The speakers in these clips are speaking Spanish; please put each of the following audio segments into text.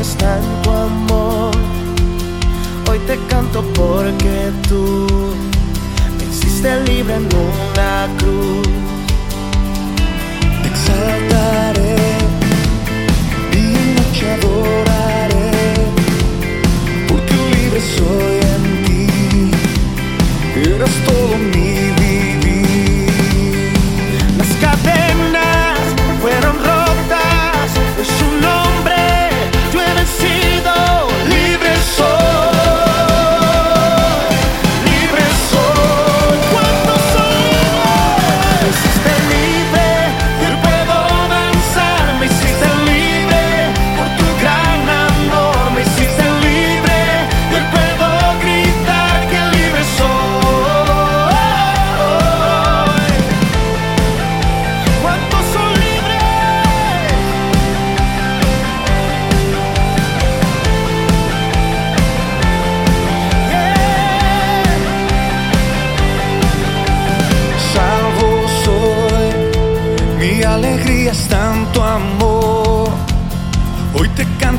está en amor. Hoy te canto porque tú me hiciste libre en una cruz. Te exaltaré y noche adoraré, porque libre soy en ti. Eres todo mi vivir. Las cadenas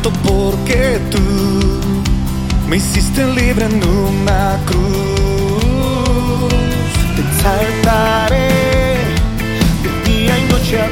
siento porque tú me hiciste libre en una cruz. Te exaltaré de día y noche a